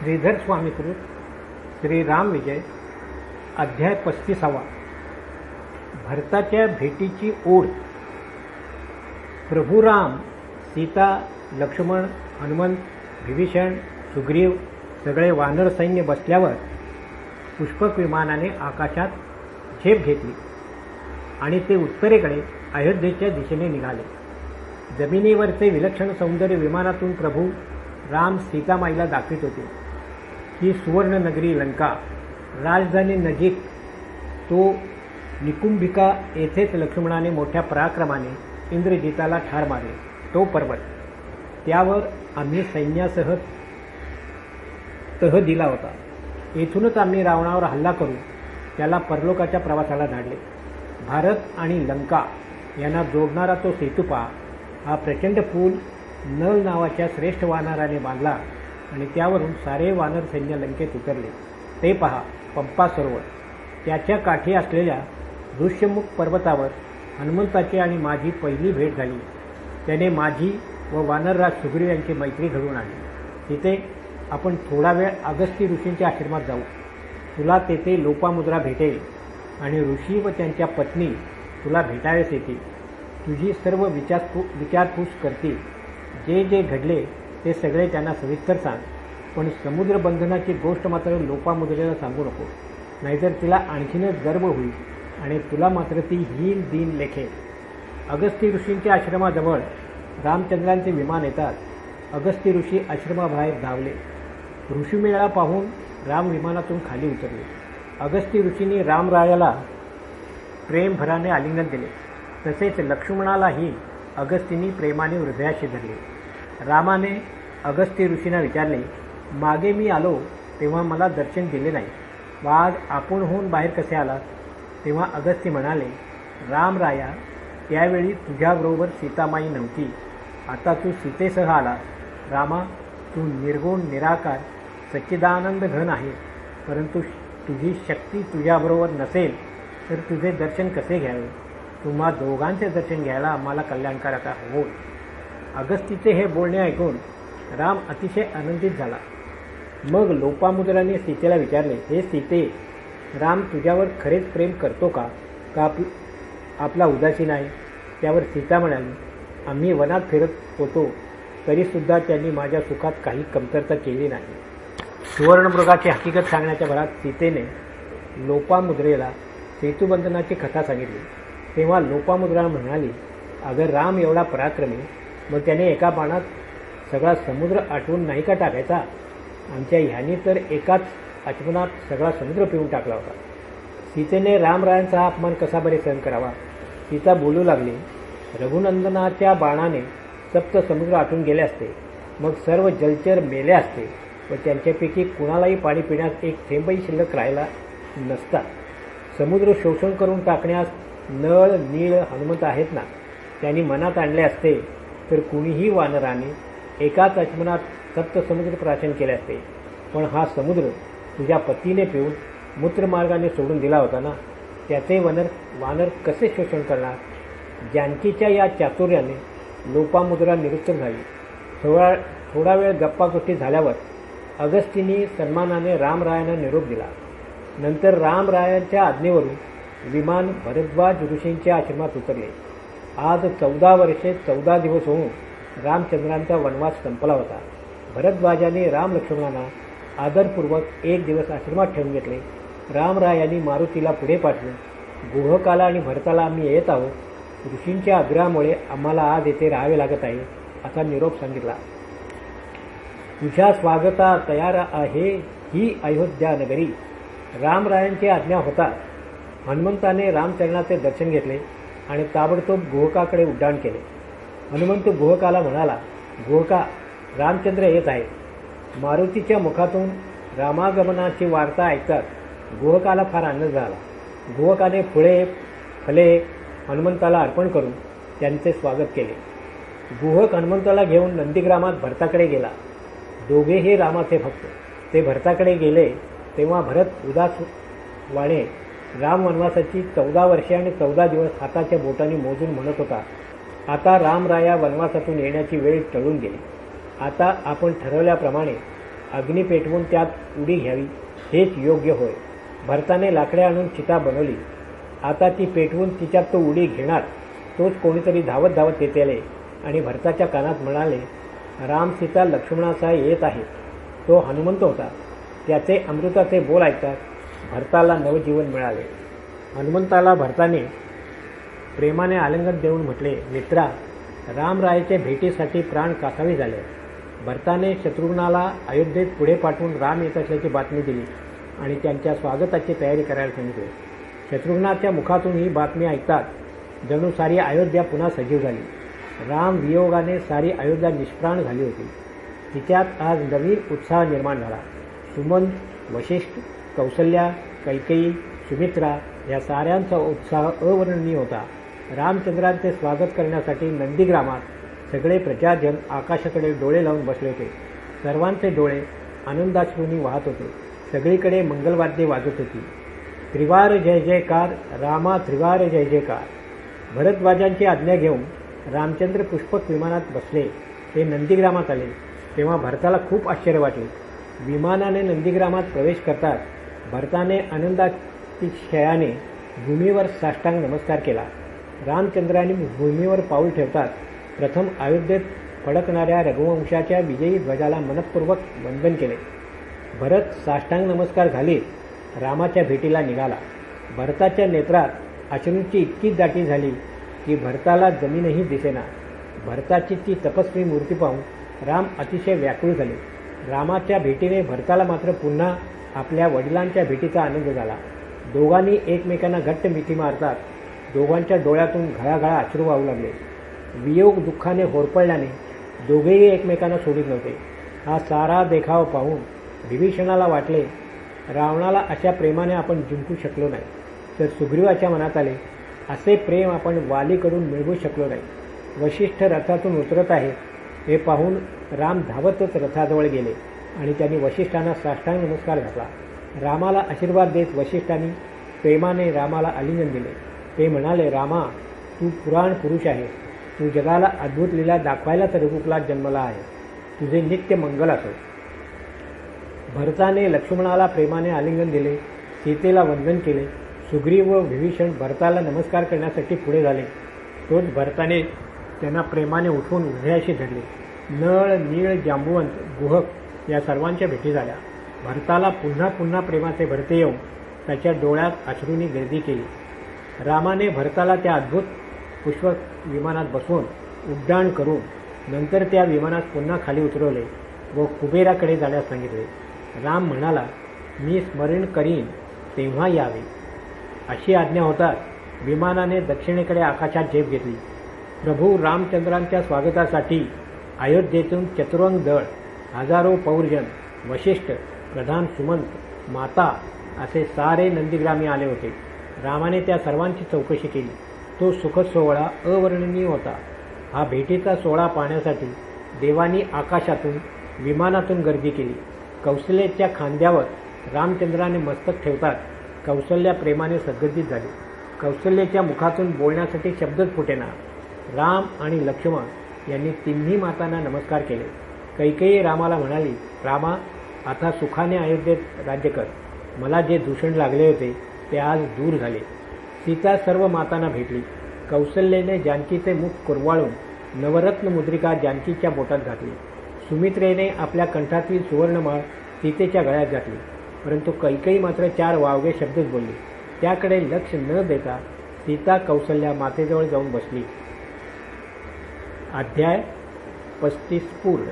श्रीधर स्वामीकृत श्रीराम विजय. अध्याय पस्तीसावा. भरताच्या भेटीची ओढ. प्रभू राम सीता लक्ष्मण हनुमंत विभीषण सुग्रीव सगळे वानर सैन्य बसल्यावर पुष्पक विमानाने आकाशात झेप घेतली आणि ते उत्तरेकडे अयोध्येच्या दिशेने निघाले. जमिनीवरचे विलक्षण सौंदर्य विमानातून प्रभू राम सीतामाईला दाखवित होते. ही सुवर्णनगरी लंका. राजधानी नजीक तो निकुंभिका येथेच लक्ष्मणाने मोठ्या पराक्रमाने इंद्रजिताला ठार मारले. तो पर्वत. त्यावर आम्ही सैन्यासह तह दिला होता. येथूनच आम्ही रावणावर हल्ला करून त्याला परलोकाच्या प्रवासाला धाडले. भारत आणि लंका यांना जोडणारा तो सेतुपा हा प्रचंड पूल नल नावाच्या श्रेष्ठ वाहनाराने बांधला. आणि त्यावरून सारे वानर सैन्य लंकेत उतरले. ते पहा पंपा सरोवर. त्याच्या काठी असलेल्या दृश्यमुख पर्वतावर हनुमंताची आणि माझी पहिली भेट झाली. त्याने माझी व वानरराज सुग्रीव यांची मैत्री घडून आणली. तिथे आपण थोडा वेळ अगस्ती ऋषींच्या आश्रमात जाऊ. तुला तेथे लोपामुद्रा भेटेल आणि ऋषी व त्यांच्या पत्नी तुला भेटावेस येतील. तुझी सर्व विचारपू विचारपूस करतील. जे जे घडले ते सगळे त्यांना सविस्तर सांग. पण समुद्र बंधनाची गोष्ट मात्र लोपामुद्रेला सांगू नको. नाहीतर तिला आणखीनच गर्व होईल आणि तुला मात्र ती हीन दिन लेखेल. अगस्ती ऋषींच्या आश्रमाजवळ रामचंद्रांचे विमान येतात. अगस्ती ऋषी आश्रमाबाहेर धावले. ऋषीमेळा पाहून राम विमानातून खाली उतरले. अगस्ती ऋषींनी रामरायाला प्रेमभराने आलिंगन दिले. तसेच लक्ष्मणालाही अगस्तींनी प्रेमाने हृदयाशी धरले. रामाने अगस्त्य ऋषींना विचारले मागे मी आलो तेव्हा मला दर्शन दिले नाही. वाघ आपण होऊन बाहेर कसे आला? तेव्हा अगस्त्य म्हणाले रामराया त्यावेळी तुझ्याबरोबर सीतामाई नव्हती. आता तू सीतेसह आला. रामा तू निर्गुण निराकार सच्चिदानंद घन आहे. परंतु तुझी शक्ती तुझ्याबरोबर नसेल तर तुझे दर्शन कसे घ्यावे? तुम्हा दोघांचे दर्शन घ्यायला आम्हाला कल्याणकारक होय. अगस्तीचे हे बोलणे ऐकून राम अतिशय आनंदित झाला. मग लोपामुद्राने सीतेला विचारले हे सीते राम तुझ्यावर खरेच प्रेम करतो का? का आप आपला उदासीन आहे त्यावर सीता म्हणाली आम्ही वनात फिरत होतो तरीसुद्धा त्यांनी माझ्या सुखात काही कमतरता केली नाही. सुवर्णमृगाची हकीकत सांगण्याच्या भरात सीतेने लोपामुद्रेला सेतुबंधनाची कथा सांगितली. तेव्हा लोपामुद्रा म्हणाली अगर राम एवढा पराक्रमी मग त्याने एका बाणात सगळा समुद्र आटवून नाही का टाकायचा. आमच्या ह्यानी तर एकाच आचमनात सगळा समुद्र पिऊन टाकला होता. सीतेने रामरायांचा अपमान कसा बरे सहन करावा? सीता बोलू लागली रघुनंदनाच्या बाणाने सप्त समुद्र आटून गेले असते. मग सर्व जलचर मेले असते व त्यांच्यापैकी कुणालाही पाणी पिण्यास एक थेंबही शिल्लक राहिला नसता. समुद्र शोषण करून टाकण्यास नळ नीळ हनुमंत आहेत ना? त्यांनी मनात आणले असते तर कुणीही वानराने एकाच अश्मनात सप्त समुद्र प्राशन केले असते. पण हा समुद्र तुझ्या पतीने पिऊन मूत्रमार्गाने सोडून दिला होता ना? त्याचे वनर वानर कसे शोषण करणार? जानकीच्या या चातुर्याने लोपामुद्रा निरुत्तर झाली. थोडा थोडा वेळ गप्पागोष्टी झाल्यावर अगस्तीनी सन्मानाने रामरायांना निरोप दिला. नंतर रामरायांच्या आज्ञेवरून विमान भरद्वाज ऋषींच्या आश्रमात उतरले. आज चौदा वर्षे चौदा दिवस होऊन रामचंद्रांचा वनवास संपला होता. भरद्वाजाने राम लक्ष्मणांना आदरपूर्वक एक दिवस आश्रमात ठेवून घेतले. रामरायांनी मारुतीला पुढे पाठवून गुहकाला आणि भरताला आम्ही येत आहोत. ऋषींच्या आग्रहामुळे आम्हाला आज येथे राहावे लागत आहे असा निरोप सांगितला. तुझ्या स्वागता तयार आहे ही अयोध्या नगरी. रामरायांची आज्ञा होता. हनुमंताने रामचरणाचे दर्शन घेतले. आणि ताबडतोब गुहकाकडे उड्डाण केले. हनुमंत गुहकाला म्हणाला गुहका रामचंद्र येत आहे. मारुतीच्या मुखातून रामागमनाची वार्ता ऐकतात गुहकाला फार आनंद झाला. गुहकाने फुळे फले हनुमंताला अर्पण करून त्यांचे स्वागत केले. गुहक हनुमंताला घेऊन नंदीग्रामात भरताकडे गेला. दोघेही रामाचे भक्त. ते भरताकडे गेले तेव्हा भरत उदास वाणे राम वनवासाची चौदा वर्षे आणि चौदा दिवस हाताच्या बोटाने मोजून म्हणत होता आता रामराया वनवासातून येण्याची वेळ टळून गेली. आता आपण ठरवल्याप्रमाणे अग्नी पेटवून त्यात उडी घ्यावी हेच योग्य होय. भरताने लाकडे आणून चिता बनवली. आता ती पेटवून तिच्यात तो उडी घेणार तोच कोणीतरी धावत धावत येते आले. आणि भरताच्या कानात म्हणाले राम सीता लक्ष्मणाचा येत आहे. तो हनुमंत होता. त्याचे अमृताचे बोल ऐकतात. भरताला नवजीवन मिळाले. हनुमंताला भरताने प्रेमाने आलिंगन देऊन म्हटले मित्रा रामरायाच्या भेटीसाठी प्राण कासावी झाले. भरताने शत्रुघ्नाला अयोध्येत पुढे पाठवून राम येत असल्याची बातमी दिली आणि त्यांच्या स्वागताची तयारी करायला सांगितले. शत्रुघ्नाच्या मुखातून ही बातमी ऐकतात जणू सारी अयोध्या पुन्हा सजीव झाली. राम वियोगाने सारी अयोध्या निष्प्राण झाली होती. तिच्यात आज नवीन उत्साह निर्माण झाला. सुमंत वशिष्ठ कौसल्या कैकेयी सुमित्रा या साऱ्यांचा उत्साह अवर्णनीय होता. रामचंद्रांचे स्वागत करण्यासाठी नंदीग्रामात सगळे प्रजाजन आकाशाकडे डोळे लावून बसले होते. सर्वांचे डोळे आनंदाश्रूंनी वाहत होते. सगळीकडे मंगलवाद्ये वाजत होती. त्रिवार जय जयकार रामा त्रिवार जय जयकार. भरद्वाजांची आज्ञा घेऊन रामचंद्र पुष्पक विमानात बसले. ते नंदीग्रामात आले. तेव्हा भरताला खूप आश्चर्य वाटले. विमानाने नंदीग्रामात प्रवेश करतात. भरताने आनंदातिशयाने भूमीवर साष्टांग नमस्कार केला. रामचंद्राने भूमीवर पाऊल ठेवतात प्रथम अयोध्येत फडकणाऱ्या रघुवंशाच्या विजयी ध्वजाला मनपूर्वक वंदन केले. भरत साष्टांग नमस्कार घालीत रामाच्या भेटीला निघाला. भरताच्या नेत्रात अश्रूंची इतकी दाटी झाली की भरताला जमीनही दिसेना. भरताची ती तपस्वी मूर्ती पाहून राम अतिशय व्याकुळ झाले. रामाच्या भेटीने भरताला मात्र पुन्हा आपल्या वडिलांच्या भेटीचा आनंद झाला. दोघांनी एकमेकांना घट्ट मिठी मारतात. दोघांच्या डोळ्यातून घळाघळा अश्रू वाहू लागले. वियोग दुःखाने होरपळल्याने दोघेही एकमेकांना सोडित नव्हते. हा सारा देखाव पाहून विभीषणाला वाटले रावणाला अशा प्रेमाने आपण जिंकू शकलो नाही. तर सुग्रीवाच्या मनात आले असे प्रेम आपण वालीकडून मिळवू शकलो नाही. वशिष्ठ रथातून उतरत आहेत हे पाहून राम धावतच रथाजवळ गेले. आणि त्यांनी वशिष्ठांना साष्टांग नमस्कार घातला. रामाला आशीर्वाद देत वशिष्ठांनी प्रेमाने रामाला आलिंगन दिले. ते म्हणाले रामा तू पुराण पुरुष आहे. तू जगाला अद्भुत लीला दाखवायला रघुकुलात जन्मला आहे. तुझे नित्य मंगल असो. भरताने लक्ष्मणाला प्रेमाने आलिंगन दिले. सीतेला वंदन केले. सुग्रीव व विभीषण भरताला नमस्कार करण्यासाठी पुढे झाले. तोच भरताने त्यांना प्रेमाने उठवून हृदयाशी धरले. नळ नीळ जांबुवंत गुहक या सर्वांच्या भेटी झाल्या. भरताला पुन्हा पुन्हा प्रेमाचे भरते येऊन त्याच्या डोळ्यात अश्रूंनी गर्दी केली. रामाने भरताला त्या अद्भुत पुष्प विमानात बसवून उड्डाण करून नंतर त्या विमानात पुन्हा खाली उतरवले व कुबेराकडे जाण्यास सांगितले. राम म्हणाला मी स्मरण करीन तेव्हा यावे. अशी आज्ञा होताच विमानाने दक्षिणेकडे आकाशात झेप घेतली. प्रभू रामचंद्रांच्या स्वागतासाठी अयोध्येतून चतुरंग दळ हजारो पौरजन वशिष्ठ प्रधान सुमंत माता असे सारे नंदीग्रामी आले होते. रामाने त्या सर्वांची चौकशी केली. तो सुखद सोहळा अवर्णनीय होता. हा भेटीचा सोहळा पाहण्यासाठी देवानी आकाशातून विमानातून गर्दी केली. कौशल्याच्या खांद्यावर रामचंद्राने मस्तक ठेवतात. कौशल्या प्रेमाने सद्गतीत झाली. कौशल्याच्या मुखातून बोलण्यासाठी शब्दच फुटेना. राम आणि लक्ष्मण यांनी तिन्ही मातांना नमस्कार केले. कैकेयी रामाला म्हणाली रामा आता सुखाने अयोध्येत राज्य कर. मला जे दूषण लागले होते ते आज दूर झाले. सीता सर्व मातांना भेटली. कौशल्येने जानकीचे मुख कुरवाळून नवरत्न मुद्रिका जानकीच्या बोटात घातली. सुमित्रेने आपल्या कंठातील सुवर्णमाळ सीतेच्या गळ्यात घातली. परंतु कैकेयी मात्र चार वावगे शब्दच बोलली. त्याकडे लक्ष न देता सीता कौशल्या मातेजवळ जाऊन बसली. अध्याय पस्तीस पूर्ण.